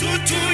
Tutu.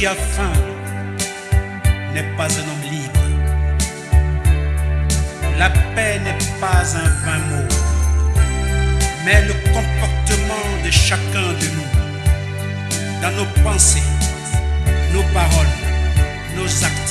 qui a faim n'est pas un homme libre. La paix n'est pas un vain mot, mais le comportement de chacun de nous, dans nos pensées, nos paroles, nos actes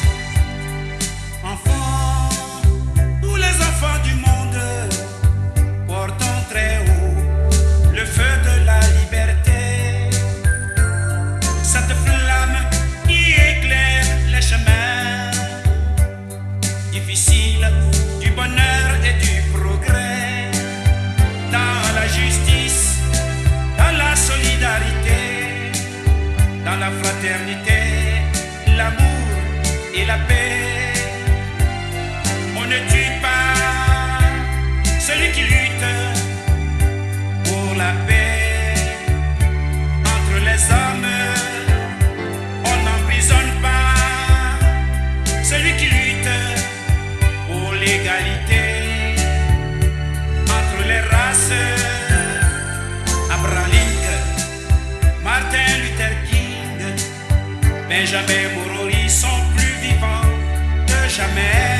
la fraternité, l'amour et la paix. Benjamin Bouroli sont plus vivants que jamais.